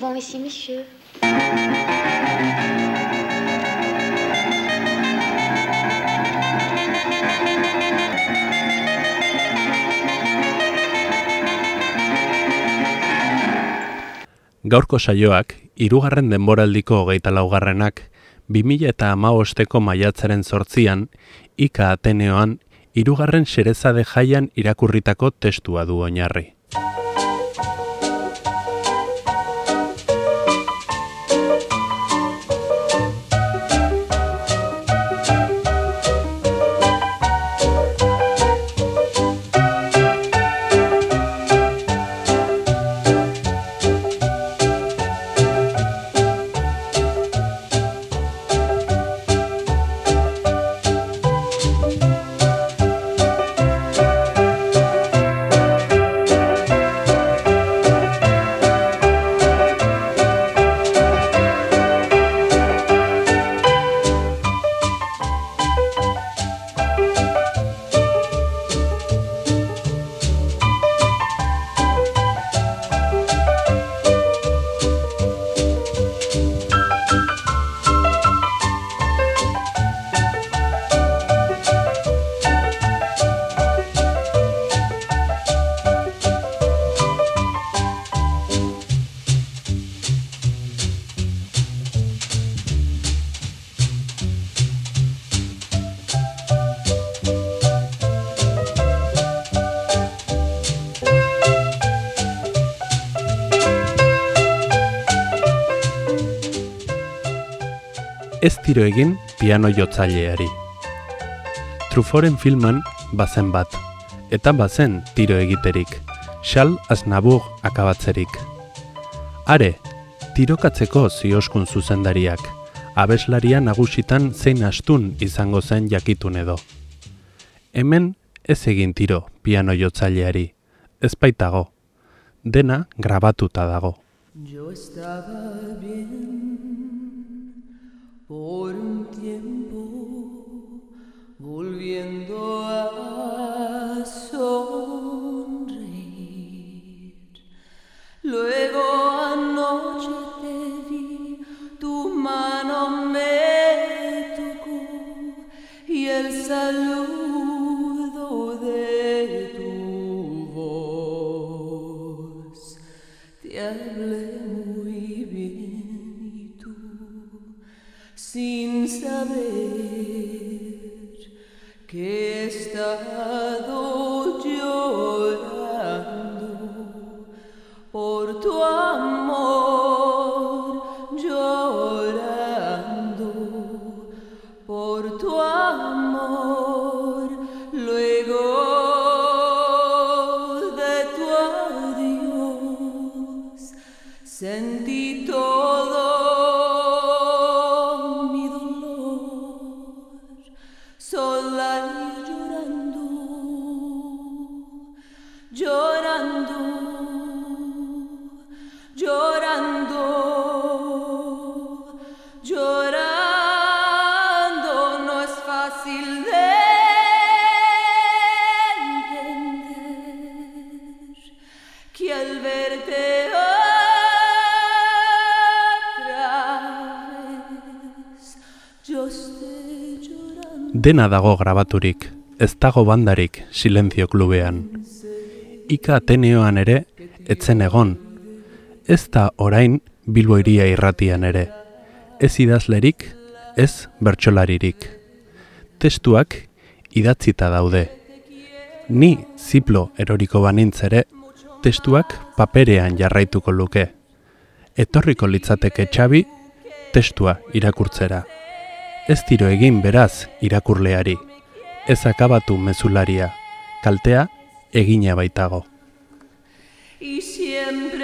souvent ici, monsieur. Gaurko saioak, hirugarren denboraldiko hogeita laugarrenak, 2000 eta amaosteko maiatzaren sortzian, Ika Ateneoan, hirugarren xerezade jaian irakurritako testua du oinarri. Tiro egin piano jotzaileari. Truforen filman bazen bat, eta bazen tiro egiterik, xal aznabur akabatzerik. Are, tirokatzeko zioskun zuzendariak, abeslaria nagusitan zein astun izango zen jakitun edo. Hemen ez egin tiro piano jotzaileari, ez baitago, dena grabatuta dago. Yo estaba bien por un tiempo, volviendo a sonreír. Dena dago grabaturik, ez dago bandarik silentzio klubean. Ika Ateneoan ere, etzen egon. Ez da orain Bilbo iria irratian ere. Ez idazlerik, ez bertsolaririk. Testuak idatzita daude. Ni ziplo eroriko banintz ere, testuak paperean jarraituko luke. Etorriko litzateke txabi, testua irakurtzera. Ez tiro egin beraz irakurleari. Ez akabatu mezularia. Kaltea egina baitago. y siempre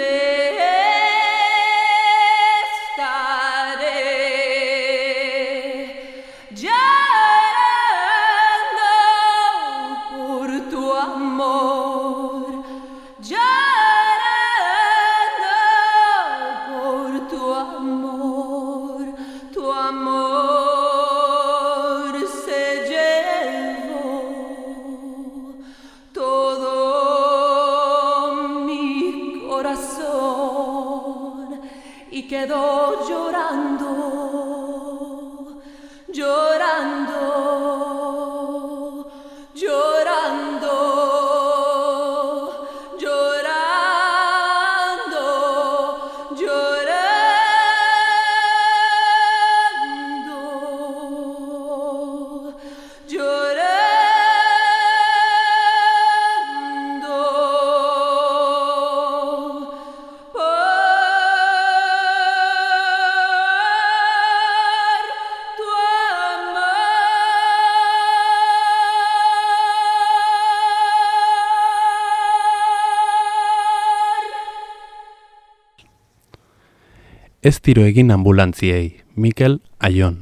Ez tiro egin ambulantziei, Mikel Aion,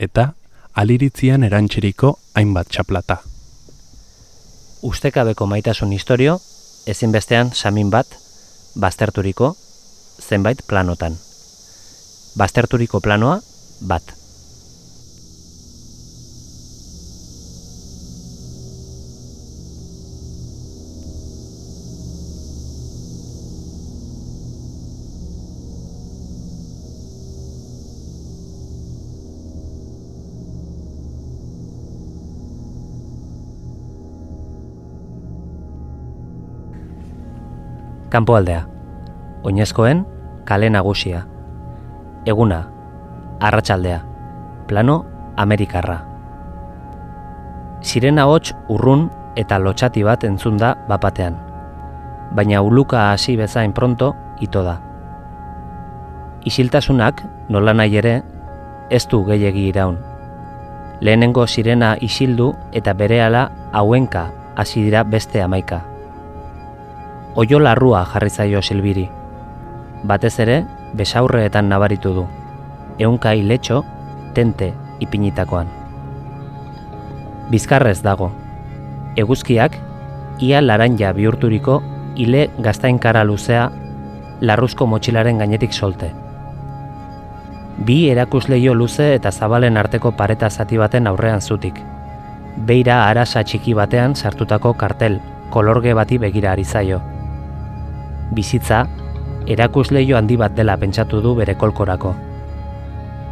eta aliritzian erantxeriko hainbat txaplata. Ustekabeko maitasun historio, ezinbestean samin bat, bazterturiko, zenbait planotan. Bazterturiko planoa, bat. Kanpoaldea. Oinezkoen kale nagusia. Eguna. Arratsaldea. Plano Amerikarra. Sirena hots urrun eta lotxati bat entzun da bapatean. Baina uluka hasi bezain pronto ito da. Isiltasunak, nola nahi ere, ez du gehiegi iraun. Lehenengo sirena isildu eta berehala hauenka hasi dira beste amaika. Oio larrua jarri zaio Silbiri. Batez ere, besaurreetan nabaritu du. Ehunka iletxo, tente ipinitakoan. Bizkarrez dago. Eguzkiak, ia laranja bihurturiko ile gaztainkara luzea larruzko motxilaren gainetik solte. Bi erakusleio luze eta zabalen arteko pareta zati baten aurrean zutik. Beira arasa txiki batean sartutako kartel, kolorge bati begira ari zaio. Bizitza, erakusleio handi bat dela pentsatu du bere kolkorako.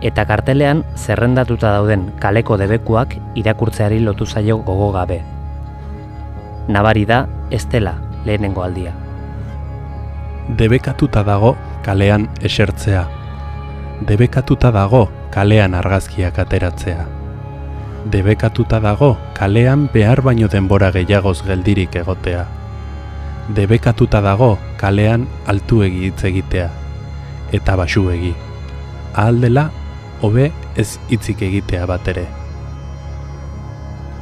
Eta kartelean zerrendatuta dauden kaleko debekuak irakurtzeari lotu zaio gogo gabe. Nabari da ez dela lehenengo aldia. Debekatuta dago kalean esertzea. Debekatuta dago kalean argazkiak ateratzea. Debekatuta dago kalean behar baino denbora gehiagoz geldirik egotea. Debekatuta dago kalean altuegi hitz egitea eta basuegi. Ahal dela hobe ez hitzik egitea bat ere.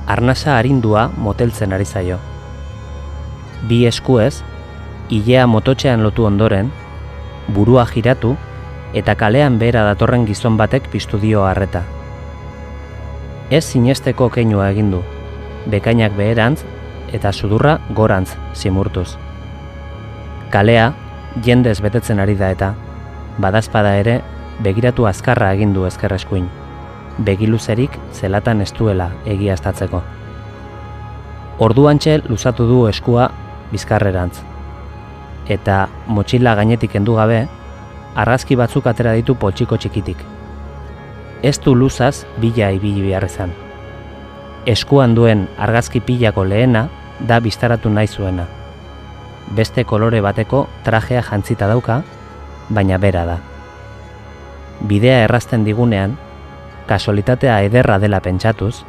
Arnasa arindua moteltzen ari zaio. Bi eskuez, ilea mototxean lotu ondoren, burua jiratu eta kalean behera datorren gizon batek piztu dio harreta. Ez sinesteko keinua egin du, bekainak beherantz eta sudurra gorantz zimurtuz. Kalea jendez betetzen ari da eta, badazpada ere, begiratu azkarra egin du ezkerreskuin, begiluzerik zelatan ez duela egiaztatzeko. Orduantxe luzatu du eskua bizkarrerantz. Eta motxila gainetik kendu gabe, argazki batzuk atera ditu poltsiko txikitik. Ez du luzaz bila ibili behar izan. Eskuan duen argazki pilako lehena da biztaratu nahi zuena. Beste kolore bateko trajea jantzita dauka, baina bera da. Bidea errazten digunean, kasualitatea ederra dela pentsatuz,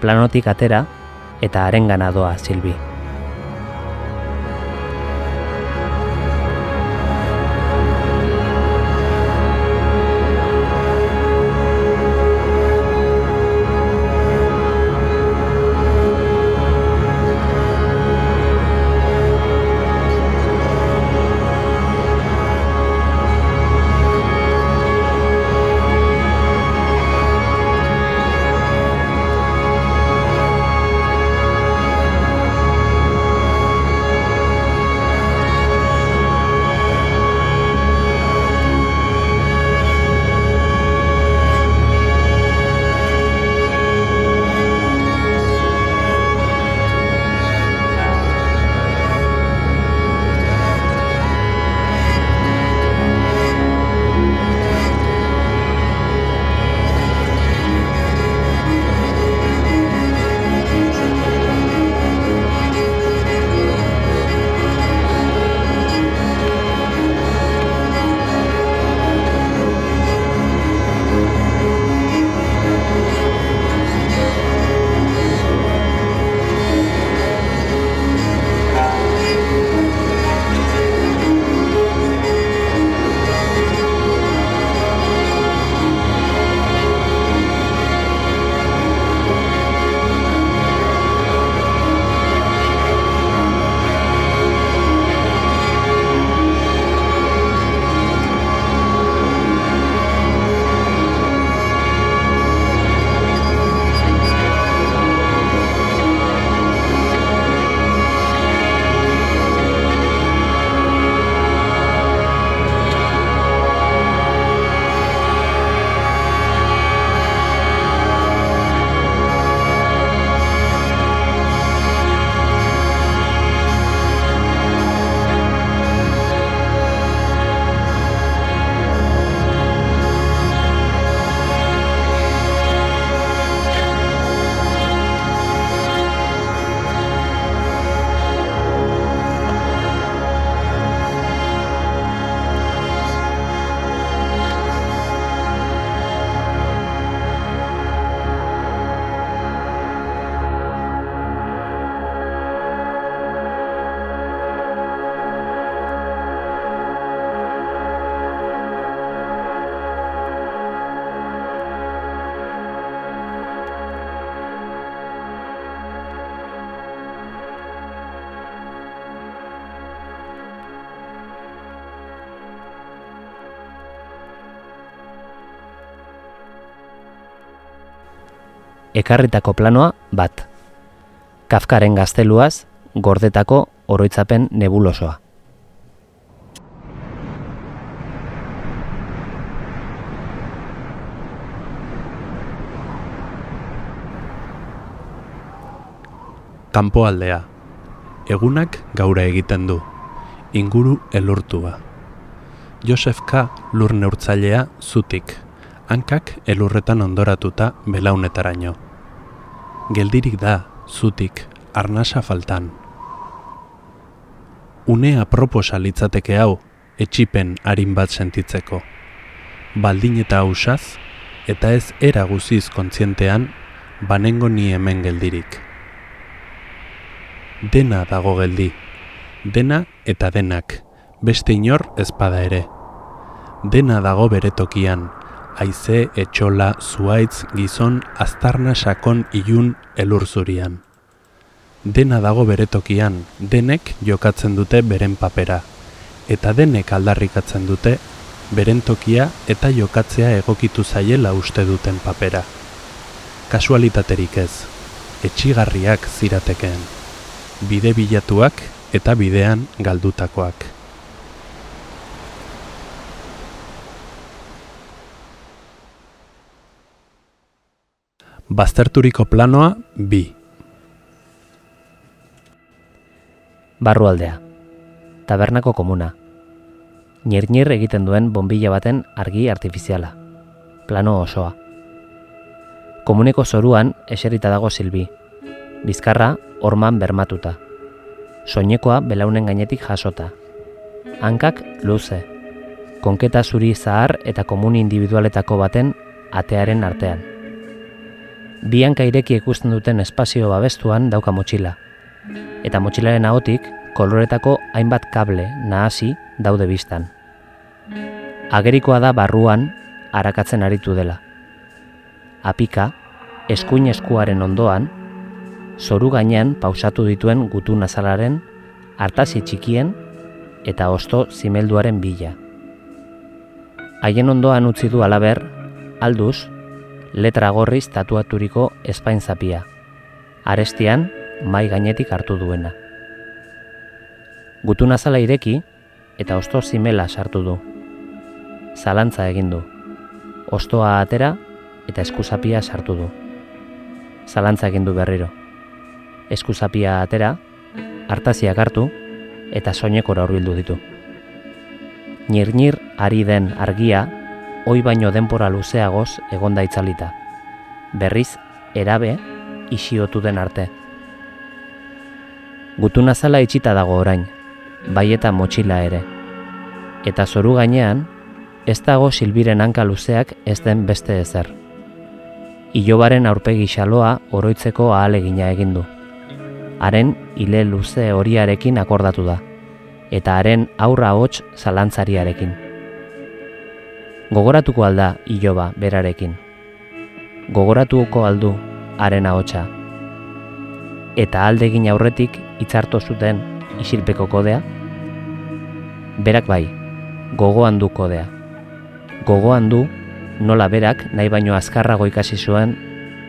planotik atera eta harengana doa Silbi. Ekarritako planoa bat. Kafkaren gazteluaz, gordetako oroitzapen nebulosoa. Kanpoaldea. Egunak gaura egiten du. Inguru elurtua. Josef K. lur neurtzailea zutik. Hankak elurretan ondoratuta belaunetaraino. Geldirik da, zutik, arnasa faltan. Une aproposa litzateke hau, etxipen harin bat sentitzeko. Baldin eta hausaz, eta ez era guziz kontzientean, banengo ni hemen geldirik. Dena dago geldi, dena eta denak, beste inor ezpada ere. Dena dago bere tokian, haize, etxola, zuaitz, gizon, aztarna sakon ilun elur zurian. Dena dago bere tokian, denek jokatzen dute beren papera, eta denek aldarrikatzen dute beren tokia eta jokatzea egokitu zaiela uste duten papera. Kasualitaterik ez, etxigarriak ziratekeen, bide bilatuak eta bidean galdutakoak. Bazterturiko planoa bi. Barrualdea. Tabernako komuna. Nir-nir egiten duen bombilla baten argi artifiziala. Plano osoa. Komuneko zoruan eserita dago silbi. Bizkarra orman bermatuta. Soinekoa belaunen gainetik jasota. Hankak luze. Konketa zuri zahar eta komuni individualetako baten atearen artean. Bi hanka ireki ikusten duten espazio babestuan dauka motxila. Eta motxilaren ahotik koloretako hainbat kable nahasi daude biztan. Agerikoa da barruan arakatzen aritu dela. Apika, eskuin eskuaren ondoan, zoru gainean pausatu dituen gutu nazalaren, hartasi txikien eta osto zimelduaren bila. Haien ondoan utzi du alaber, alduz, letra gorriz tatuaturiko espain zapia. Arestian, mai gainetik hartu duena. Gutu nazala ireki eta osto zimela sartu du. Zalantza egin du. Ostoa atera eta eskuzapia sartu du. Zalantza egin du berriro. Eskuzapia atera, hartaziak hartu eta soinekora hurbildu ditu. Nir-nir ari den argia, oi baino denpora luzeagoz egonda itzalita. Berriz, erabe, isiotu den arte. Gutun azala itxita dago orain, bai eta motxila ere. Eta zoru gainean, ez dago silbiren hanka luzeak ez den beste ezer. Ilobaren aurpegi xaloa oroitzeko ahalegina egin du. Haren ile luze horiarekin akordatu da, eta haren aurra hots zalantzariarekin. Gogoratuko alda iloba berarekin. Gogoratuko aldu haren ahotsa. Eta aldegin aurretik hitzarto zuten isilpeko kodea? Berak bai, gogoan du kodea. Gogoan du nola berak nahi baino azkarrago ikasi zuen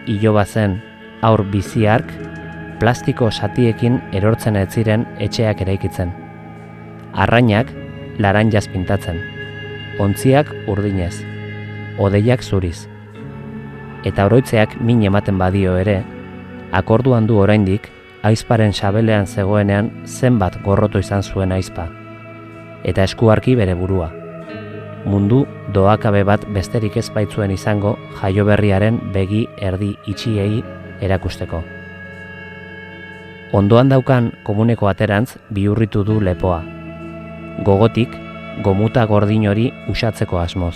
iloba zen aur biziark plastiko satiekin erortzen ez ziren etxeak eraikitzen. Arrainak laranjaz pintatzen. Ontziak urdinez. Odeiak zuriz. Eta oroitzeak min ematen badio ere, akorduan du oraindik aizparen sabelean zegoenean zenbat gorroto izan zuen aizpa. Eta eskuarki bere burua. Mundu doakabe bat besterik ez baitzuen izango jaioberriaren begi erdi itxiei erakusteko. Ondoan daukan komuneko aterantz bihurritu du lepoa. Gogotik, gomuta gordin hori usatzeko asmoz.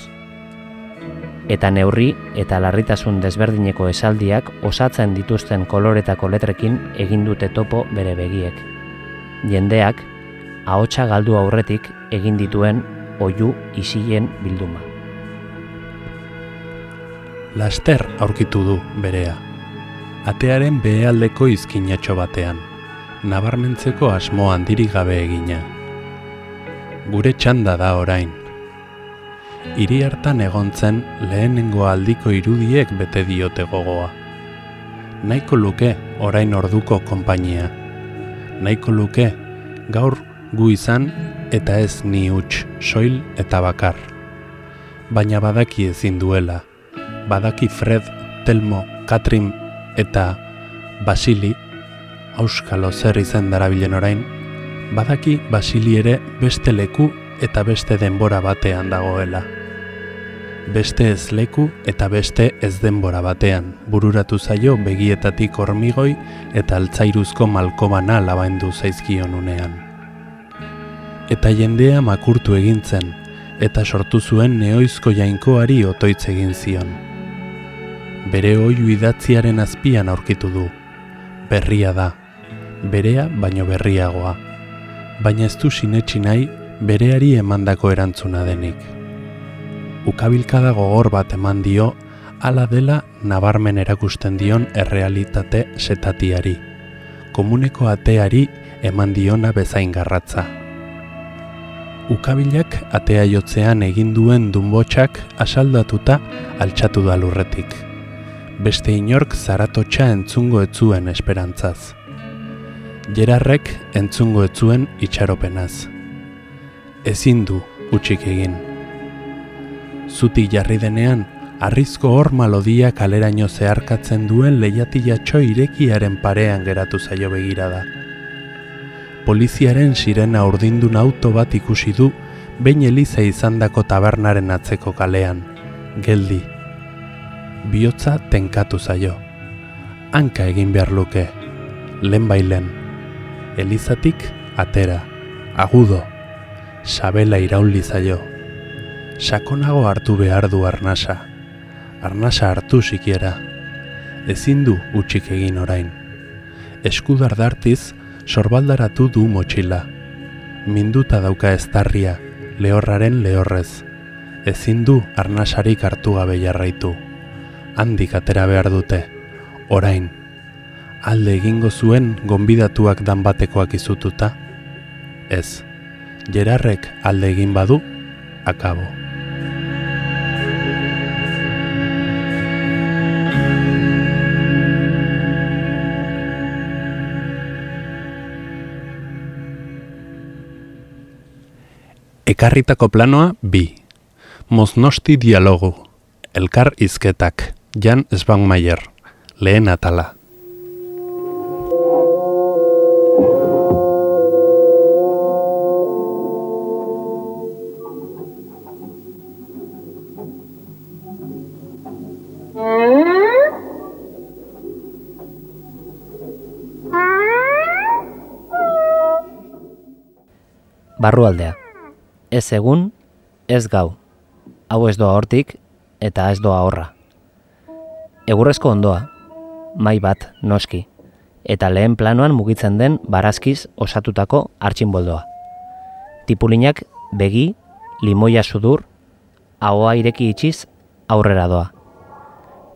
Eta neurri eta larritasun desberdineko esaldiak osatzen dituzten koloretako letrekin egin dute topo bere begiek. Jendeak, ahotsa galdu aurretik egin dituen oiu isilen bilduma. Laster aurkitu du berea. Atearen behealdeko izkinatxo batean, nabarmentzeko asmo handirik gabe egina. Gure txanda da orain. Hiri hartan egontzen lehenengo aldiko irudiek bete diote gogoa. nahiko luke orain orduko konpainia. Nahiko luke gaur gu izan eta ez ni huts, soil eta bakar. Baina badaki ezin duela. Badaki Fred, Telmo, Katrin eta Basili, auskalo zer izen darabilen orain, badaki Basili ere beste leku eta beste denbora batean dagoela. Beste ez leku eta beste ez denbora batean, bururatu zaio begietatik hormigoi eta altzairuzko malkobana labaindu zaizkion unean. Eta jendea makurtu egintzen, eta sortu zuen neoizko jainkoari otoitz egin zion. Bere oiu idatziaren azpian aurkitu du. Berria da, berea baino berriagoa. Baina ez du sinetsi nahi bereari emandako erantzuna denik. Ukabilkada gogor bat eman dio, hala dela nabarmen erakusten dion errealitate setatiari. Komuneko ateari eman diona bezain garratza. Ukabilak atea jotzean egin duen dunbotxak asaldatuta altxatu da lurretik. Beste inork zaratotxa entzungo etzuen esperantzaz. Gerarrek entzungo etzuen itxaropenaz ezin du utxik egin. Zuti jarri denean, arrizko hor malodia kaleraino zeharkatzen duen lehiatilatxo irekiaren parean geratu zaio begirada. Poliziaren sirena urdindun auto bat ikusi du, behin eliza izandako tabernaren atzeko kalean, geldi. Biotza tenkatu zaio. Hanka egin behar luke, lehen bailen. Elizatik atera, agudo, sabela irauli zaio. Sakonago hartu behar du arnasa. Arnasa hartu sikiera. Ezin du utxik egin orain. Eskudar dartiz, sorbaldaratu du motxila. Minduta dauka eztarria, lehorraren lehorrez. Ezin du arnasarik hartu gabe jarraitu. Handik atera behar dute, orain. Alde egingo zuen gonbidatuak dan batekoak izututa? Ez. Gerarrek alde egin badu, akabo. Ekarritako planoa bi. Moznosti dialogu. Elkar izketak. Jan Spangmeier. Lehen atala. Barrualdea. Ez egun, ez gau. Hau ez doa hortik eta ez doa horra. Egurrezko ondoa, mai bat noski, eta lehen planoan mugitzen den barazkiz osatutako hartxinboldoa. Tipulinak begi, limoia sudur, ahoa ireki itxiz aurrera doa.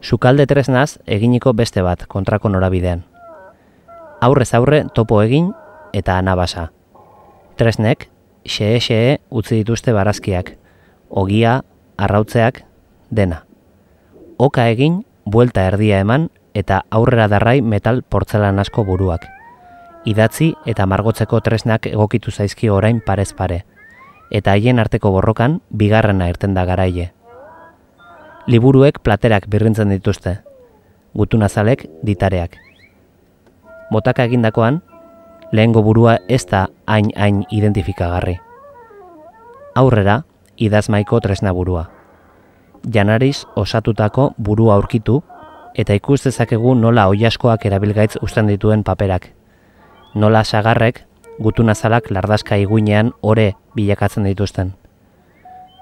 Sukalde tresnaz eginiko beste bat kontrako norabidean. Aurrez aurre topo egin eta anabasa. Tresnek xe-xe utzi dituzte barazkiak, ogia, arrautzeak, dena. Oka egin, buelta erdia eman eta aurrera darrai metal portzelan asko buruak. Idatzi eta margotzeko tresnak egokitu zaizki orain parez pare, eta haien arteko borrokan bigarrena irten da garaile. Liburuek platerak birrintzen dituzte, gutunazalek ditareak. Botaka egindakoan, lehengo burua ez da hain-hain identifikagarri. Aurrera, idazmaiko tresna burua. Janariz osatutako burua aurkitu eta ikus dezakegu nola oiaskoak erabilgaitz uzten dituen paperak. Nola sagarrek gutunazalak lardazka iguinean ore bilakatzen dituzten.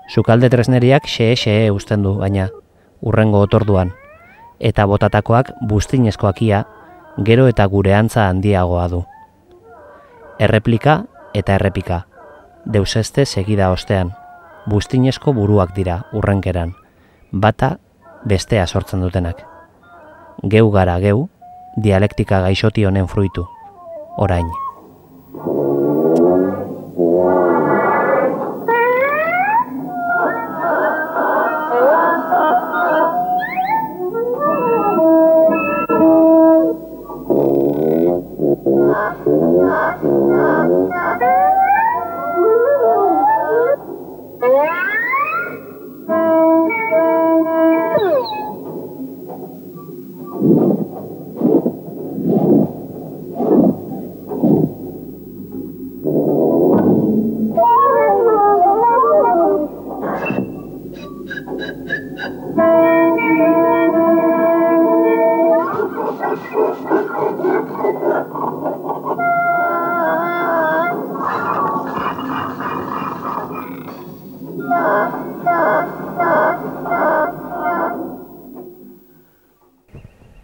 Sukalde tresneriak xe-xe uzten du baina, urrengo otorduan, eta botatakoak bustinezkoakia gero eta gure antza handiagoa du erreplika eta errepika. Deuseste segida ostean, bustinezko buruak dira urrenkeran, bata bestea sortzen dutenak. Geu gara geu, dialektika gaixoti honen fruitu, orain.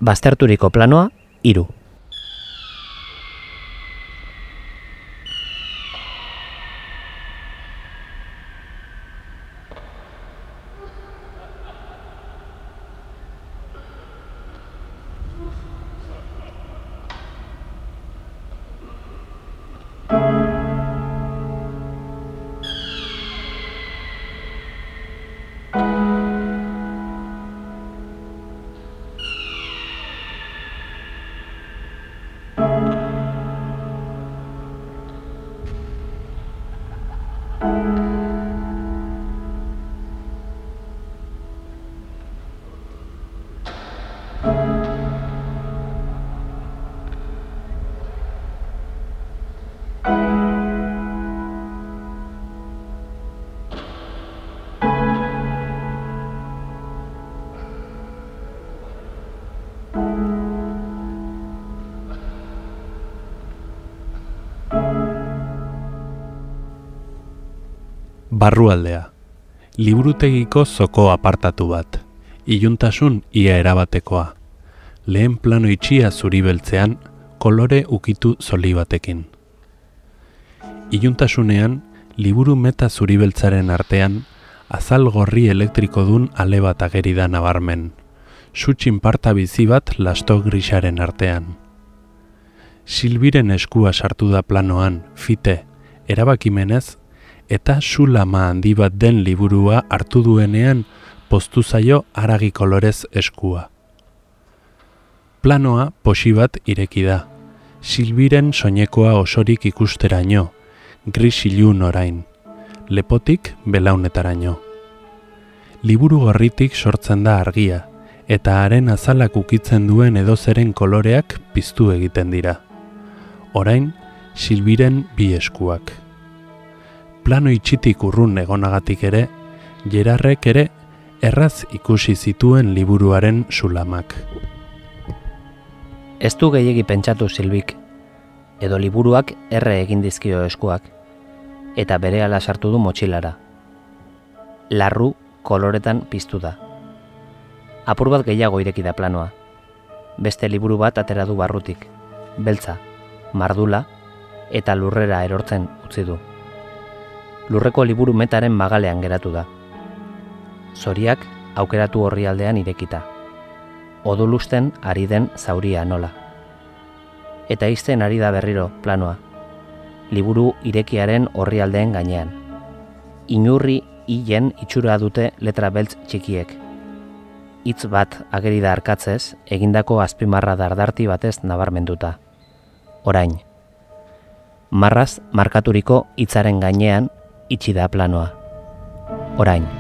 Bazterturiko planoa, hiru. Barrualdea. Liburutegiko zoko apartatu bat. Iluntasun ia erabatekoa. Lehen plano itxia zuri beltzean, kolore ukitu zoli batekin. Iluntasunean, liburu meta zuri beltzaren artean, azal gorri elektriko dun ale bat ageri da nabarmen. Sutxin parta bizi bat lasto grisaren artean. Silbiren eskua sartu da planoan, fite, erabakimenez eta sulama handi bat den liburua hartu duenean postu zaio aragi kolorez eskua. Planoa posi bat ireki da. Silbiren soinekoa osorik ikusteraino, gris ilun orain, lepotik belaunetaraino. Liburu gorritik sortzen da argia, eta haren azalak ukitzen duen edozeren koloreak piztu egiten dira. Orain, silbiren bi eskuak plano itxitik urrun egonagatik ere, Gerarrek ere erraz ikusi zituen liburuaren sulamak. Ez du gehiegi pentsatu Silbik, edo liburuak erre egin dizkio eskuak, eta bere ala sartu du motxilara. Larru koloretan piztu da. Apur bat gehiago ireki da planoa. Beste liburu bat atera du barrutik, beltza, mardula eta lurrera erortzen utzi du lurreko liburu metaren magalean geratu da. Zoriak aukeratu horri aldean irekita. Odulusten ari den zauria nola. Eta izten ari da berriro planoa. Liburu irekiaren horri aldeen gainean. Inurri hilen itxura dute letra beltz txikiek. Hitz bat ageri da arkatzez, egindako azpimarra dardarti batez nabarmenduta. Orain. Marraz markaturiko hitzaren gainean itxi da planoa. Orain.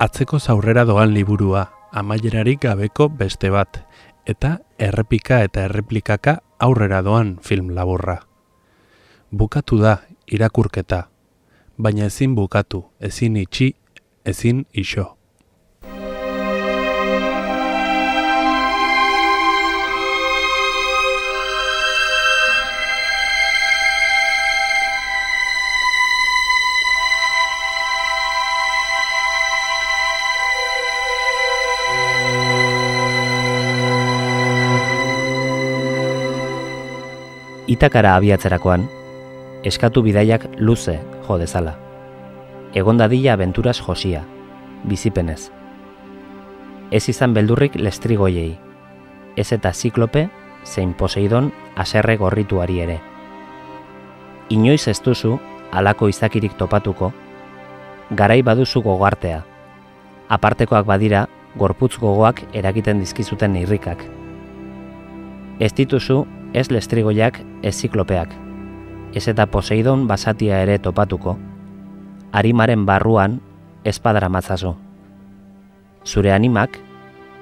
Atzeko zaurrera doan liburua, amaierarik gabeko beste bat, eta errepika eta erreplikaka aurrera doan film laburra. Bukatu da irakurketa, baina ezin bukatu, ezin itxi, ezin iso. Itakara abiatzerakoan, eskatu bidaiak luze jo dezala. Egon dadila abenturaz josia, bizipenez. Ez izan beldurrik lestrigoiei, ez eta ziklope zein poseidon aserre gorrituari ere. Inoiz ez duzu alako izakirik topatuko, garai baduzu gogartea, apartekoak badira gorputz gogoak eragiten dizkizuten irrikak. Ez dituzu ez lestrigoiak ez ziklopeak, ez eta Poseidon basatia ere topatuko, arimaren barruan espadara matzazu. Zure animak,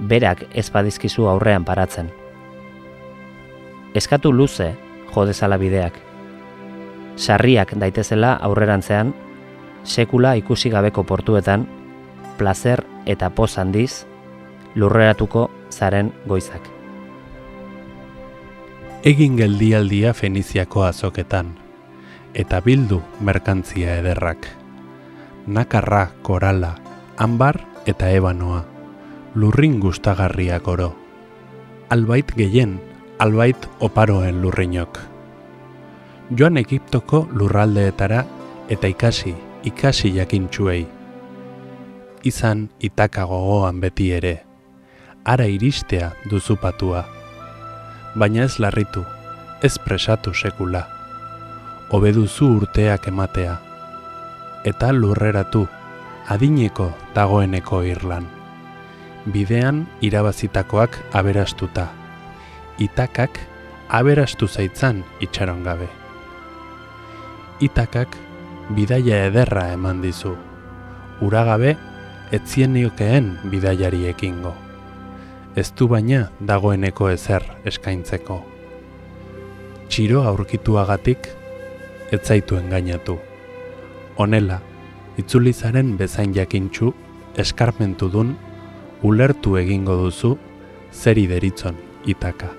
berak ezpadizkizu aurrean paratzen. Eskatu luze jodezala bideak. Sarriak daitezela aurrerantzean, sekula ikusi gabeko portuetan, placer eta poz handiz, lurreratuko zaren goizak egin geldialdia Feniziako azoketan, eta bildu merkantzia ederrak. Nakarra, korala, anbar eta ebanoa, lurrin gustagarriak oro. Albait gehien, albait oparoen lurrinok. Joan Egiptoko lurraldeetara eta ikasi, ikasi jakintxuei. Izan itaka gogoan beti ere, ara iristea duzupatua baina ez larritu, ez presatu sekula. Obeduzu urteak ematea, eta lurreratu, adineko dagoeneko irlan. Bidean irabazitakoak aberastuta, itakak aberastu zaitzan itxaron gabe. Itakak bidaia ederra eman dizu, uragabe etzien niokeen bidaiari ekingo ez du baina dagoeneko ezer eskaintzeko. Txiro aurkituagatik ez zaitu engainatu. Honela, itzulizaren bezain jakintxu eskarmentu dun ulertu egingo duzu zeri deritzon itaka.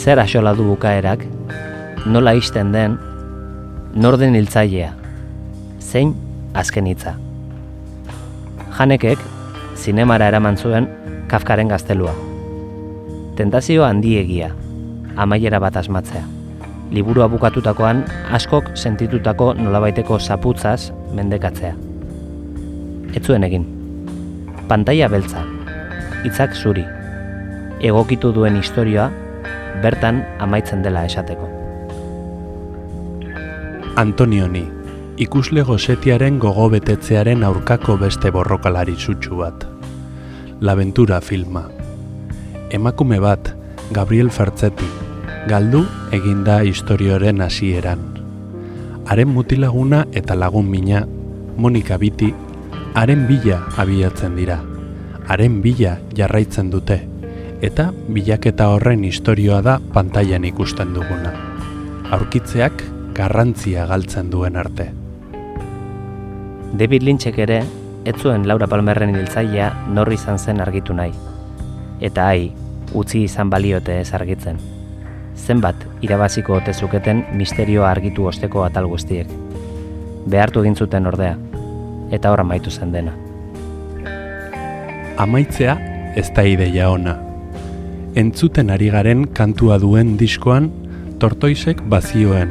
Zer asola du bukaerak, nola isten den, norden hiltzailea, zein azken hitza. Janekek, zinemara eraman zuen Kafkaren gaztelua. Tentazio handiegia, amaiera bat asmatzea. Liburua bukatutakoan askok sentitutako nolabaiteko zaputzaz mendekatzea. Ez zuen egin. Pantaila beltza, hitzak zuri, egokitu duen historioa bertan amaitzen dela esateko. Antonioni, ikusle gosetiaren gogobetetzearen aurkako beste borrokalari sutsu bat. Laventura filma. Emakume bat, Gabriel Fertzetti, galdu eginda historioaren hasieran. Haren mutilaguna eta lagun mina, Monika Biti, haren bila abiatzen dira. Haren bila jarraitzen dute, eta bilaketa horren historioa da pantailan ikusten duguna. Aurkitzeak garrantzia galtzen duen arte. David Lynchek ere, ez zuen Laura Palmerren hiltzailea norri izan zen argitu nahi. Eta ai, utzi izan baliote ez argitzen. Zenbat irabaziko ote zuketen misterioa argitu osteko atal guztiek. Behartu egin zuten ordea, eta hor amaitu zen dena. Amaitzea ez da ideia ona. Entzuten ari garen kantua duen diskoan tortoisek bazioen.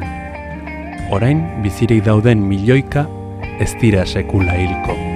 Orain bizirik dauden milioika ez dira sekula hilko.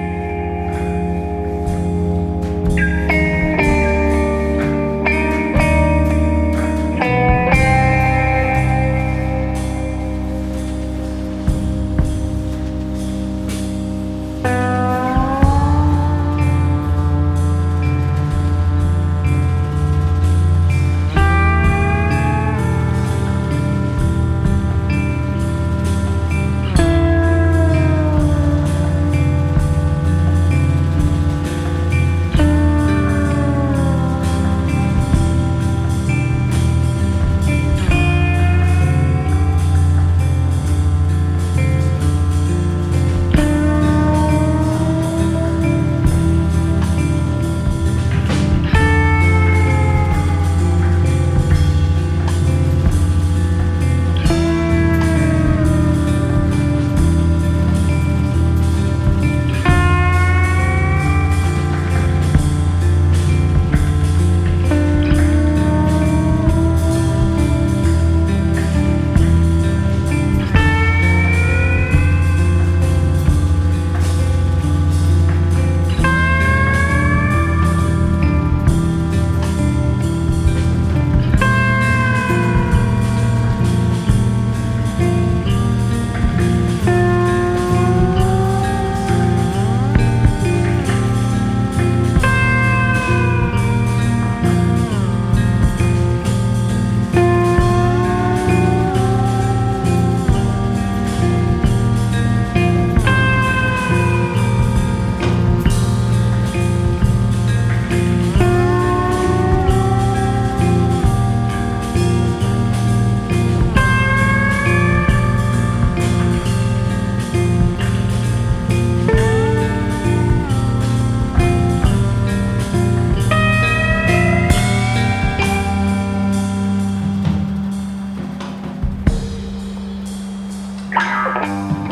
you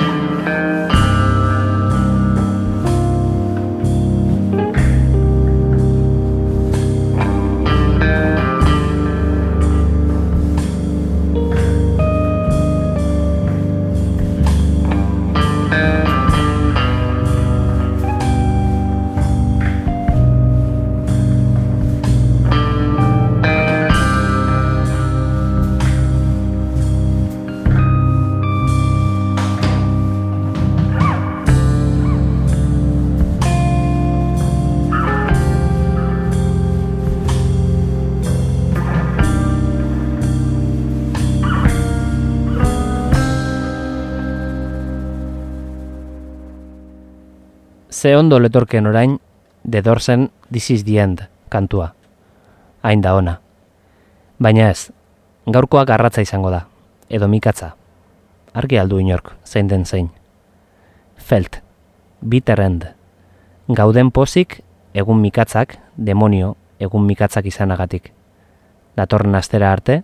Ze ondo letorken orain, The Doorsen This is the End kantua. Hain da ona. Baina ez, gaurkoak garratza izango da, edo mikatza. Argi aldu inork, zein den zein. Felt, bitter end. Gauden pozik, egun mikatzak, demonio, egun mikatzak izanagatik. Datorren astera arte,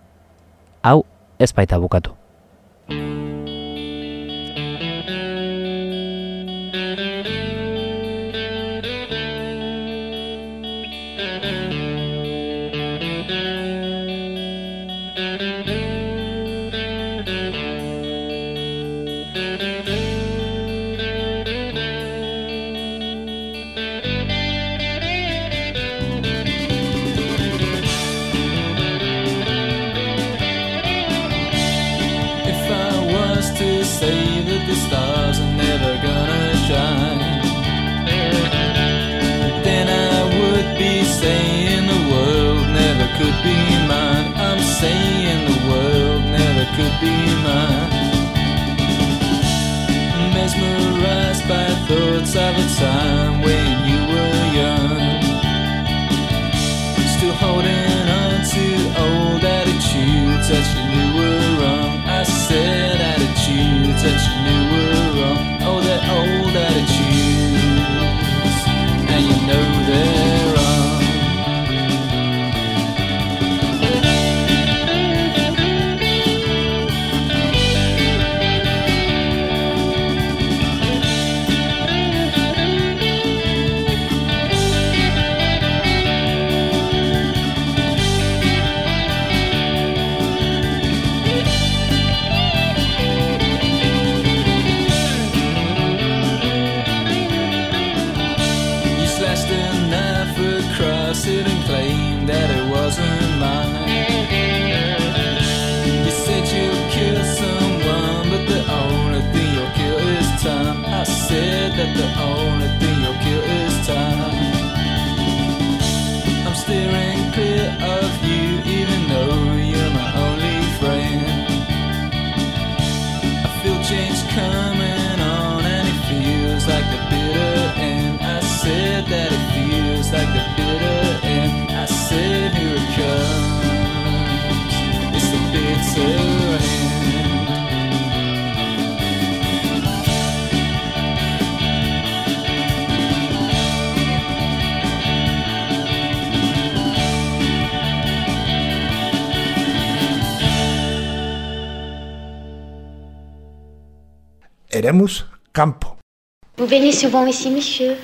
hau ez baita bukatu. Eremus kanpo. Vous venez souvent ici, monsieur